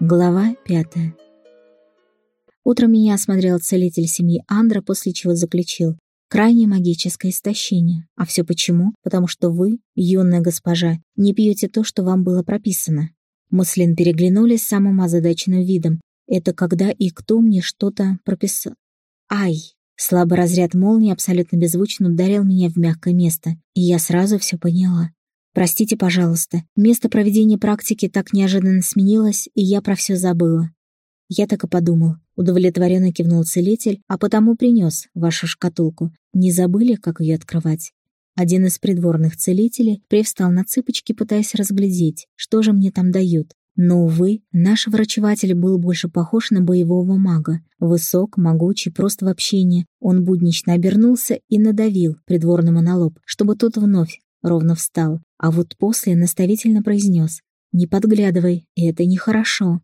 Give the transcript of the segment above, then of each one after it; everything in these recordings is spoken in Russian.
Глава пятая. Утром меня осмотрел целитель семьи Андра, после чего заключил. Крайне магическое истощение. А все почему? Потому что вы, юная госпожа, не пьете то, что вам было прописано. Мы с Лин переглянулись самым озадаченным видом. Это когда и кто мне что-то прописал. Ай! Слабый разряд молнии абсолютно беззвучно ударил меня в мягкое место, и я сразу все поняла. Простите, пожалуйста, место проведения практики так неожиданно сменилось, и я про все забыла. Я так и подумал. Удовлетворенно кивнул целитель, а потому принес вашу шкатулку. Не забыли, как ее открывать? Один из придворных целителей привстал на цыпочки, пытаясь разглядеть, что же мне там дают. Но, увы, наш врачеватель был больше похож на боевого мага. Высок, могучий, просто в общении. Он буднично обернулся и надавил придворному на лоб, чтобы тот вновь ровно встал, а вот после наставительно произнес «Не подглядывай, это нехорошо».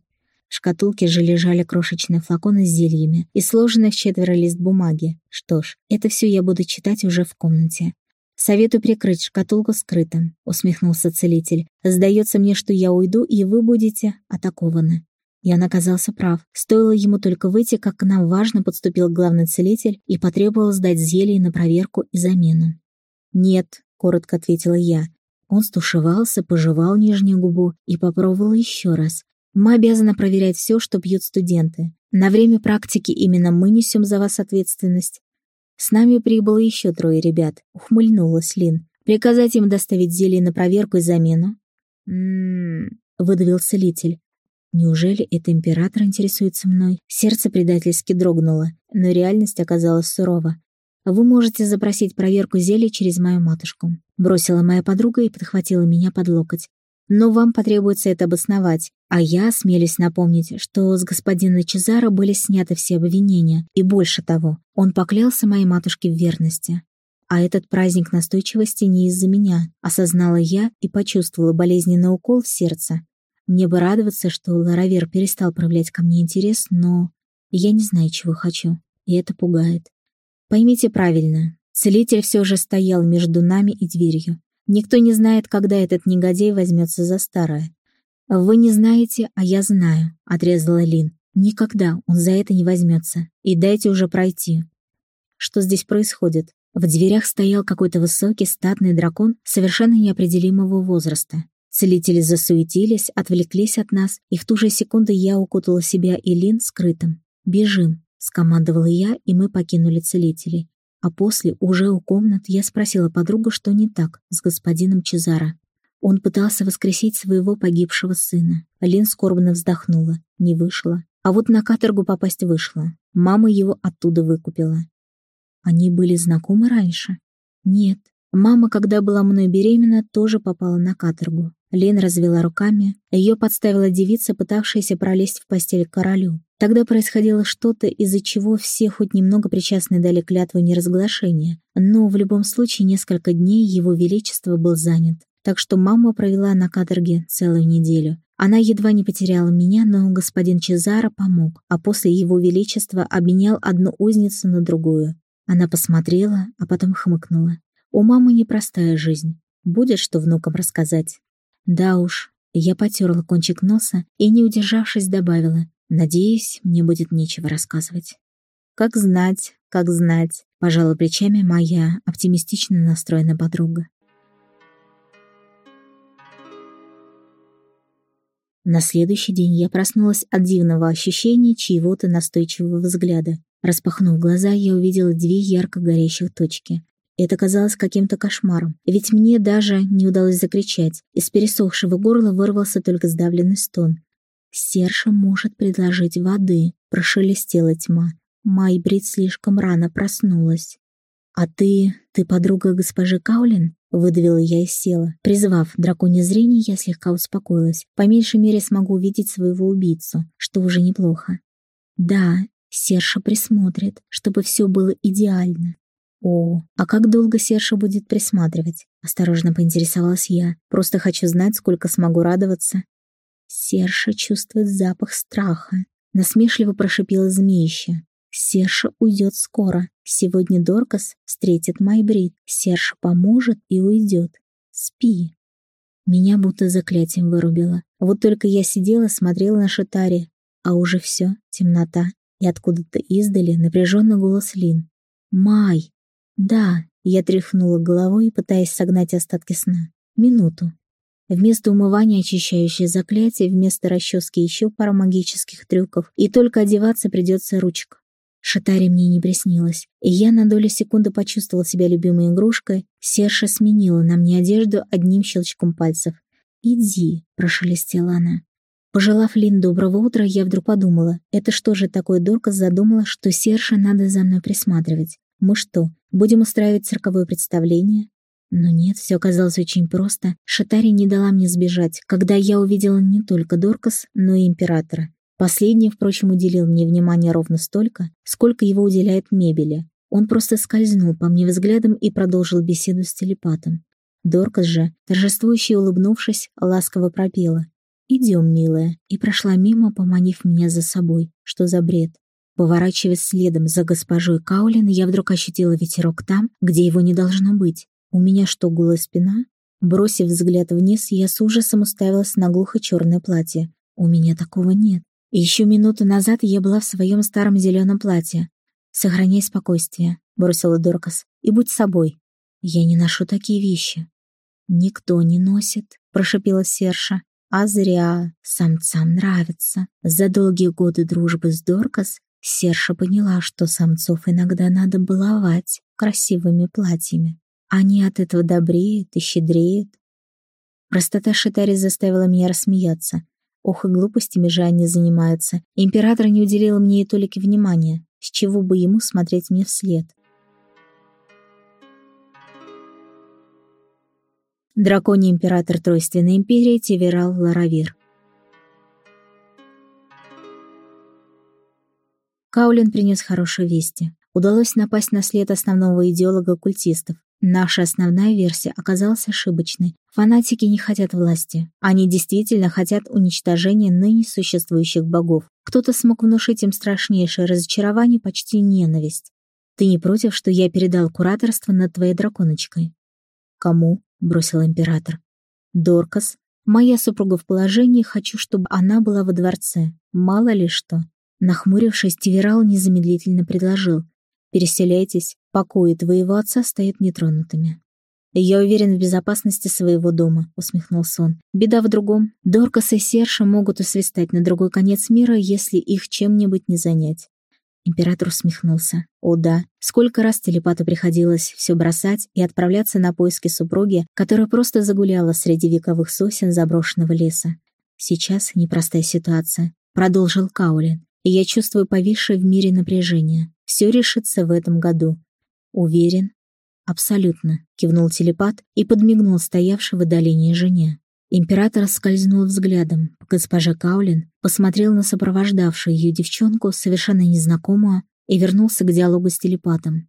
В шкатулке же лежали крошечные флаконы с зельями и сложенный в четверо лист бумаги. Что ж, это все я буду читать уже в комнате. «Советую прикрыть шкатулку скрытым», — усмехнулся целитель. «Сдается мне, что я уйду, и вы будете атакованы». И он оказался прав. Стоило ему только выйти, как к нам важно подступил главный целитель и потребовал сдать зелье на проверку и замену. «Нет», — коротко ответила я. Он стушевался, пожевал нижнюю губу и попробовал еще раз. «Мы обязаны проверять все, что пьют студенты. На время практики именно мы несем за вас ответственность». С нами прибыло еще трое ребят, ухмыльнулась Лин. «Приказать им доставить зелье на проверку и замену?» «М-м-м», выдавил целитель. Неужели это император интересуется мной? Сердце предательски дрогнуло, но реальность оказалась сурова. Вы можете запросить проверку зелья через мою матушку. Бросила моя подруга и подхватила меня под локоть. Но вам потребуется это обосновать, а я смелюсь напомнить, что с господина Чезаро были сняты все обвинения, и больше того, он поклялся моей матушке в верности. А этот праздник настойчивости не из-за меня, осознала я и почувствовала болезненный укол в сердце. Мне бы радоваться, что Ларавер перестал проявлять ко мне интерес, но я не знаю, чего хочу, и это пугает. Поймите правильно, целитель все же стоял между нами и дверью. Никто не знает, когда этот негодяй возьмется за старое. «Вы не знаете, а я знаю», — отрезала Лин. «Никогда он за это не возьмется. И дайте уже пройти». Что здесь происходит? В дверях стоял какой-то высокий, статный дракон совершенно неопределимого возраста. Целители засуетились, отвлеклись от нас, и в ту же секунду я укутала себя и Лин скрытым. «Бежим!» Скомандовала я, и мы покинули целителей. А после, уже у комнат, я спросила подругу, что не так с господином Чезаро. Он пытался воскресить своего погибшего сына. Лин скорбно вздохнула. Не вышло. А вот на каторгу попасть вышло. Мама его оттуда выкупила. Они были знакомы раньше? Нет. Мама, когда была мной беременна, тоже попала на каторгу. Лин развела руками. Ее подставила девица, пытавшаяся пролезть в постель к королю. Тогда происходило что-то, из-за чего все хоть немного причастные дали клятву неразглашения, но в любом случае несколько дней его величество был занят. Так что мама провела на каторге целую неделю. Она едва не потеряла меня, но господин Чезаро помог, а после его величества обменял одну узницу на другую. Она посмотрела, а потом хмыкнула. У мамы непростая жизнь. Будет что внукам рассказать. Да уж, я потерла кончик носа и, не удержавшись, добавила. Надеюсь, мне будет нечего рассказывать. Как знать, как знать, пожала плечами моя оптимистично настроенная подруга. На следующий день я проснулась от дивного ощущения чьего-то настойчивого взгляда. Распахнув глаза, я увидела две ярко горящих точки. Это казалось каким-то кошмаром, ведь мне даже не удалось закричать. Из пересохшего горла вырвался только сдавленный стон. «Серша может предложить воды», — прошелестела тьма. Майбрид слишком рано проснулась. «А ты... ты подруга госпожи Каулин?» — выдавила я и села. Призвав драконье зрение, я слегка успокоилась. По меньшей мере смогу увидеть своего убийцу, что уже неплохо. «Да, Серша присмотрит, чтобы все было идеально». «О, а как долго Серша будет присматривать?» — осторожно поинтересовалась я. «Просто хочу знать, сколько смогу радоваться». Серша чувствует запах страха. Насмешливо прошипела змеище. Серша уйдет скоро. Сегодня Доркас встретит Майбрид. Серша поможет и уйдет. Спи. Меня будто заклятием вырубило. Вот только я сидела, смотрела на Шатари, а уже все, темнота, и откуда-то издали напряженный голос Лин. «Май!» «Да», — я тряхнула головой, пытаясь согнать остатки сна. «Минуту». Вместо умывания очищающее заклятие, вместо расчески еще пара магических трюков, и только одеваться придется ручка. Шатари мне не приснилось, и я на долю секунды почувствовала себя любимой игрушкой. Серша сменила на мне одежду одним щелчком пальцев. «Иди», — прошелестела она. Пожелав Лин доброго утра, я вдруг подумала, это что же такое Дорка задумала, что Серша надо за мной присматривать? Мы что, будем устраивать цирковое представление? Но нет, все оказалось очень просто. Шатари не дала мне сбежать, когда я увидела не только Доркас, но и Императора. Последний, впрочем, уделил мне внимание ровно столько, сколько его уделяет мебели. Он просто скользнул по мне взглядом и продолжил беседу с телепатом. Доркас же, торжествующе улыбнувшись, ласково пропела. «Идем, милая», и прошла мимо, поманив меня за собой. Что за бред? Поворачиваясь следом за госпожой Каулин, я вдруг ощутила ветерок там, где его не должно быть. У меня что, голая спина? Бросив взгляд вниз, я с ужасом уставилась на глухо черное платье. У меня такого нет. Еще минуту назад я была в своем старом зеленом платье. «Сохраняй спокойствие», — бросила Доркас, — «и будь собой. Я не ношу такие вещи». «Никто не носит», — прошипела Серша. «А зря. Самцам нравится». За долгие годы дружбы с Доркас Серша поняла, что самцов иногда надо баловать красивыми платьями. Они от этого добреют и щедреют. Простота Шитари заставила меня рассмеяться. Ох, и глупостями же они занимаются. Император не уделил мне и толики внимания. С чего бы ему смотреть мне вслед? Драконий император Тройственной империи Тиверал Ларавир. Каулин принес хорошие вести. Удалось напасть на след основного идеолога культистов. Наша основная версия оказалась ошибочной. Фанатики не хотят власти. Они действительно хотят уничтожения ныне существующих богов. Кто-то смог внушить им страшнейшее разочарование, почти ненависть. Ты не против, что я передал кураторство над твоей драконочкой? Кому? бросил император. Доркас. Моя супруга в положении, хочу, чтобы она была во дворце. Мало ли что. Нахмурившись, Тиверал незамедлительно предложил. Переселяйтесь, покои твоего отца стоят нетронутыми. «Я уверен в безопасности своего дома», — усмехнулся он. «Беда в другом. Доркас и Серша могут усвистать на другой конец мира, если их чем-нибудь не занять». Император усмехнулся. О да, сколько раз телепату приходилось все бросать и отправляться на поиски супруги, которая просто загуляла среди вековых сосен заброшенного леса. Сейчас непростая ситуация, продолжил Каулин, и я чувствую повисшее в мире напряжение. Все решится в этом году. Уверен? Абсолютно, кивнул телепат и подмигнул стоявшей в отдалении жене. Император скользнул взглядом. Госпожа Каулин посмотрел на сопровождавшую ее девчонку, совершенно незнакомую, и вернулся к диалогу с телепатом.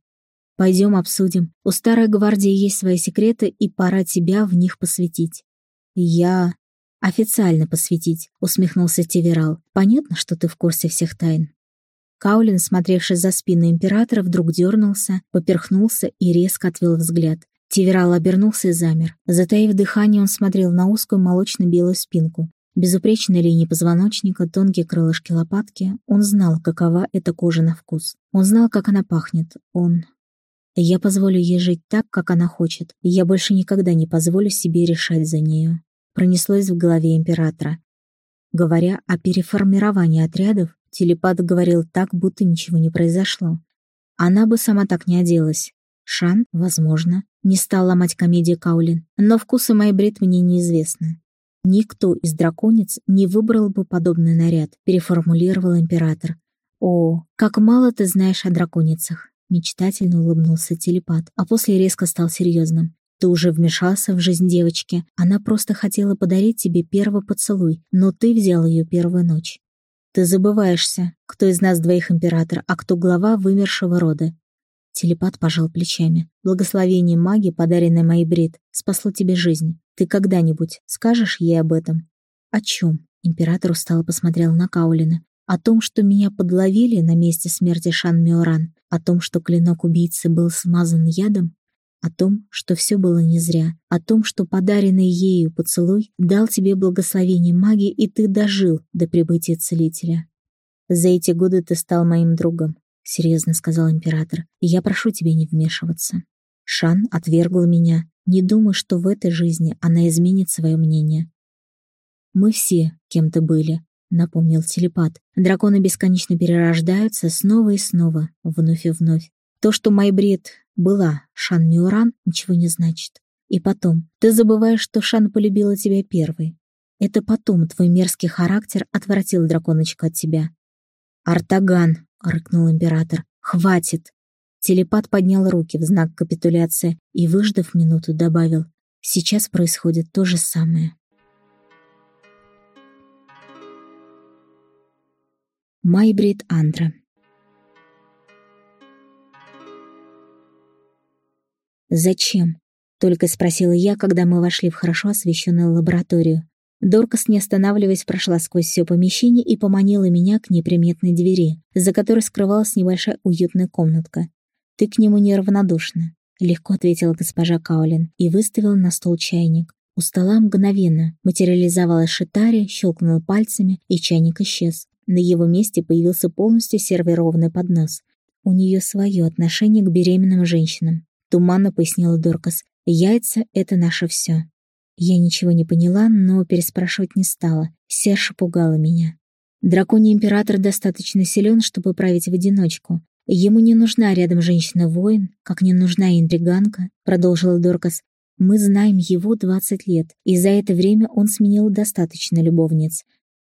«Пойдем обсудим. У старой гвардии есть свои секреты, и пора тебя в них посвятить». «Я...» «Официально посвятить», — усмехнулся Теверал. «Понятно, что ты в курсе всех тайн?» Каулин, смотревший за спину императора, вдруг дернулся, поперхнулся и резко отвел взгляд. Тиверал обернулся и замер. Затаив дыхание, он смотрел на узкую молочно-белую спинку. Безупречные линии позвоночника, тонкие крылышки лопатки. Он знал, какова эта кожа на вкус. Он знал, как она пахнет. Он... Я позволю ей жить так, как она хочет. Я больше никогда не позволю себе решать за нее. Пронеслось в голове императора. Говоря о переформировании отрядов, Телепат говорил так, будто ничего не произошло. Она бы сама так не оделась. Шан, возможно, не стал ломать комедию Каулин, но вкусы моей брит мне неизвестны. Никто из драконец не выбрал бы подобный наряд, переформулировал император. О, как мало ты знаешь о драконицах. Мечтательно улыбнулся телепат, а после резко стал серьезным. Ты уже вмешался в жизнь девочки. Она просто хотела подарить тебе первый поцелуй, но ты взял ее первую ночь. Ты забываешься, кто из нас двоих император, а кто глава вымершего рода. Телепат пожал плечами. Благословение маги, подаренное моей Брит, спасло тебе жизнь. Ты когда-нибудь скажешь ей об этом? О чем? Император устало посмотрел на Каулина. О том, что меня подловили на месте смерти Шан Миоран. О том, что клинок убийцы был смазан ядом. О том, что все было не зря. О том, что подаренный ею поцелуй дал тебе благословение магии, и ты дожил до прибытия целителя. За эти годы ты стал моим другом, — серьезно сказал император, — и я прошу тебя не вмешиваться. Шан отвергла меня. Не думай, что в этой жизни она изменит свое мнение. Мы все кем-то были, — напомнил телепат. Драконы бесконечно перерождаются снова и снова, вновь и вновь. То, что Майбрид была Шан Миуран, ничего не значит. И потом, ты забываешь, что Шан полюбила тебя первой. Это потом твой мерзкий характер отвратил драконочку от тебя. «Артаган!» — рыкнул император. «Хватит!» Телепат поднял руки в знак капитуляции и, выждав минуту, добавил. «Сейчас происходит то же самое». Майбрид Андра «Зачем?» — только спросила я, когда мы вошли в хорошо освещенную лабораторию. Доркас, не останавливаясь, прошла сквозь все помещение и поманила меня к неприметной двери, за которой скрывалась небольшая уютная комнатка. «Ты к нему неравнодушна», — легко ответила госпожа Каулин и выставила на стол чайник. У стола мгновенно материализовалась шитари, щелкнула пальцами, и чайник исчез. На его месте появился полностью сервированный поднос. У нее свое отношение к беременным женщинам. Туманно пояснила Доркас. Яйца — это наше все. Я ничего не поняла, но переспрашивать не стала. Серж пугала меня. Драконий император достаточно силен, чтобы править в одиночку. Ему не нужна рядом женщина-воин, как не нужна интриганка, продолжила Доркас. Мы знаем его 20 лет, и за это время он сменил достаточно любовниц.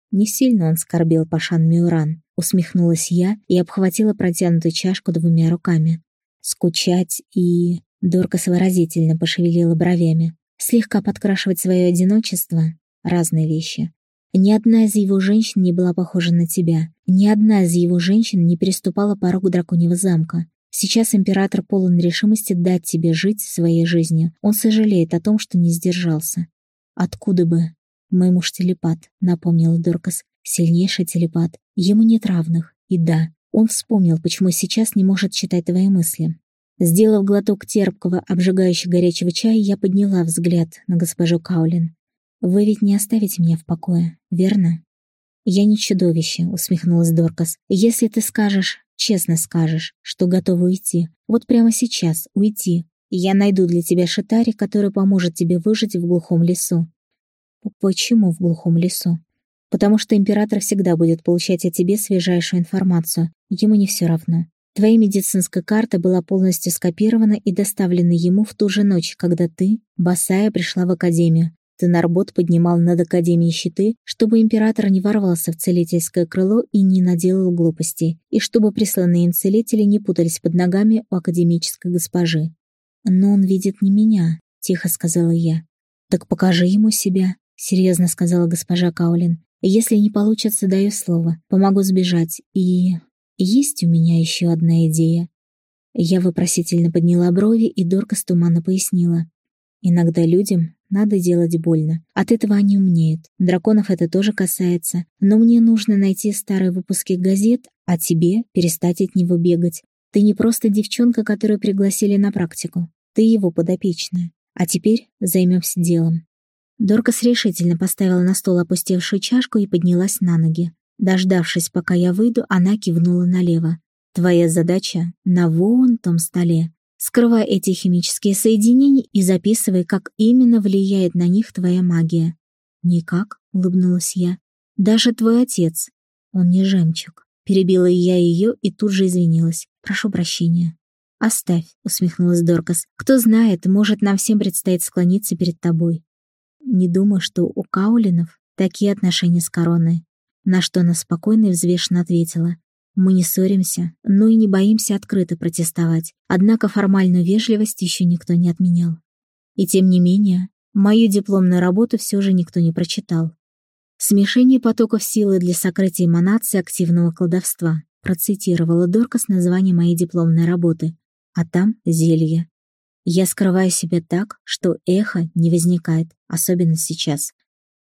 Не сильно он скорбел по Шан Миуран, усмехнулась я и обхватила протянутую чашку двумя руками. Скучать и... Доркас выразительно пошевелила бровями. Слегка подкрашивать свое одиночество — разные вещи. Ни одна из его женщин не была похожа на тебя. Ни одна из его женщин не переступала порог драконьего замка. Сейчас император полон решимости дать тебе жить своей жизнью. Он сожалеет о том, что не сдержался. Откуда бы? Мой муж телепат, напомнил Доркас. Сильнейший телепат. Ему нет равных. И да, он вспомнил, почему сейчас не может читать твои мысли. Сделав глоток терпкого, обжигающего горячего чая, я подняла взгляд на госпожу Каулин. «Вы ведь не оставите меня в покое, верно?» «Я не чудовище», — усмехнулась Доркас. «Если ты скажешь, честно скажешь, что готова уйти, вот прямо сейчас уйти, я найду для тебя шитари, который поможет тебе выжить в глухом лесу». «Почему в глухом лесу?» «Потому что император всегда будет получать о тебе свежайшую информацию. Ему не все равно. Твоя медицинская карта была полностью скопирована и доставлена ему в ту же ночь, когда ты, босая, пришла в академию. Ты Нарбот поднимал над академией щиты, чтобы император не ворвался в целительское крыло и не наделал глупостей, и чтобы присланные им целители не путались под ногами у академической госпожи. «Но он видит не меня», — тихо сказала я. «Так покажи ему себя», — серьезно сказала госпожа Каулин. «Если не получится, даю слово. Помогу сбежать. И есть у меня еще одна идея. Я вопросительно подняла брови, и Дорка туманно пояснила. Иногда людям надо делать больно. От этого они умнеют. Драконов это тоже касается. Но мне нужно найти старые выпуски газет, а тебе перестать от него бегать. Ты не просто девчонка, которую пригласили на практику. Ты его подопечная. А теперь займемся делом. Доркас решительно поставила на стол опустевшую чашку и поднялась на ноги. Дождавшись, пока я выйду, она кивнула налево. «Твоя задача на вон том столе. Скрывай эти химические соединения и записывай, как именно влияет на них твоя магия». «Никак», — улыбнулась я. «Даже твой отец. Он не жемчуг». Перебила я ее и тут же извинилась. «Прошу прощения». «Оставь», — усмехнулась Доркас. «Кто знает, может, нам всем предстоит склониться перед тобой». Не думаю, что у Каулинов такие отношения с короной. На что она спокойно и взвешенно ответила. «Мы не ссоримся, но и не боимся открыто протестовать. Однако формальную вежливость еще никто не отменял. И тем не менее, мою дипломную работу все же никто не прочитал. «Смешение потоков силы для сокрытия эманации активного колдовства», процитировала Доркас название моей дипломной работы. А там зелье. Я скрываю себя так, что эхо не возникает, особенно сейчас.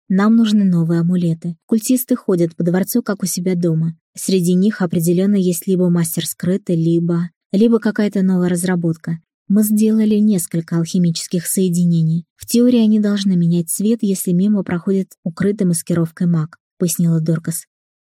Нам нужны новые амулеты. Культисты ходят по дворцу, как у себя дома. Среди них определенно есть либо мастер скрытый, либо... либо какая-то новая разработка. Мы сделали несколько алхимических соединений. В теории они должны менять цвет, если мимо проходит укрытой маскировкой маг», — пояснила Доркас.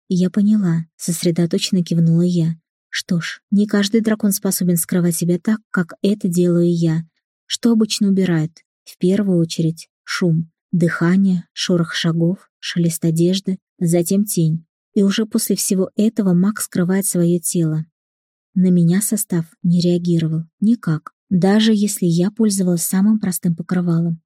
«Я поняла», — сосредоточенно кивнула я. «Что ж, не каждый дракон способен скрывать себя так, как это делаю я. Что обычно убирает? В первую очередь шум, дыхание, шорох шагов, шелест одежды, затем тень. И уже после всего этого маг скрывает свое тело. На меня состав не реагировал никак, даже если я пользовалась самым простым покрывалом.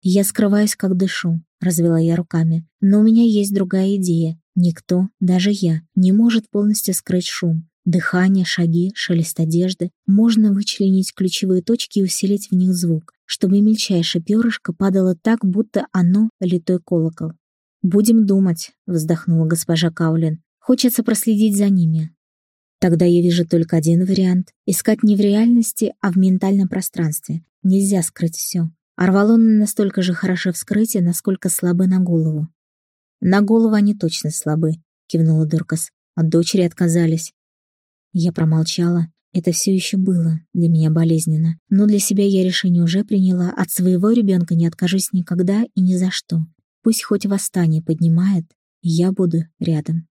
«Я скрываюсь, как дышу», — развела я руками. «Но у меня есть другая идея. Никто, даже я, не может полностью скрыть шум. Дыхание, шаги, шелест одежды. Можно вычленить ключевые точки и усилить в них звук, чтобы мельчайшее перышко падало так, будто оно — литой колокол. «Будем думать», — вздохнула госпожа Каулин. «Хочется проследить за ними». Тогда я вижу только один вариант — искать не в реальности, а в ментальном пространстве. Нельзя скрыть все. Арвалоны настолько же хороши в скрытии, насколько слабы на голову. «На голову они точно слабы», — кивнула Дуркас. «От дочери отказались». Я промолчала. Это все еще было для меня болезненно. Но для себя я решение уже приняла. От своего ребенка не откажусь никогда и ни за что. Пусть хоть восстание поднимает, я буду рядом.